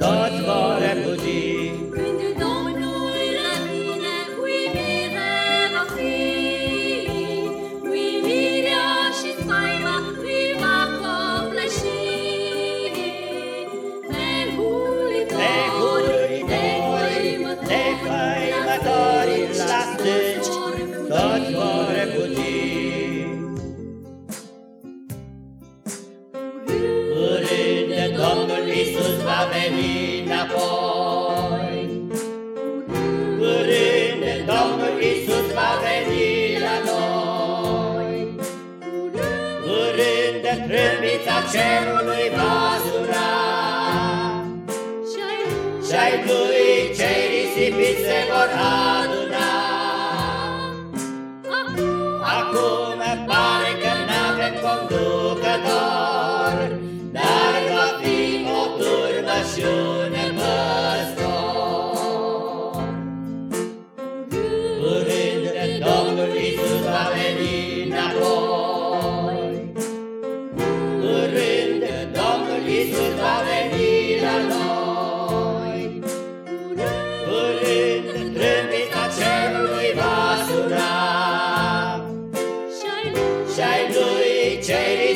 Lord veni înapoi. Curând Domnul Iisus va veni la noi. Curând trâmbița cerului va suna. Și-ai lui cei risipiți se vor aduna.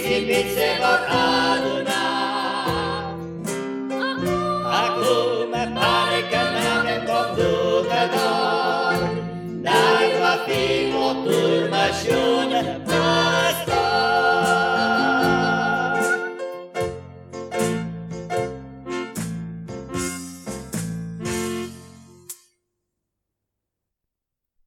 izimiți se vor aduna. Acum pare că n-avem conducător, dar va fi o turmă și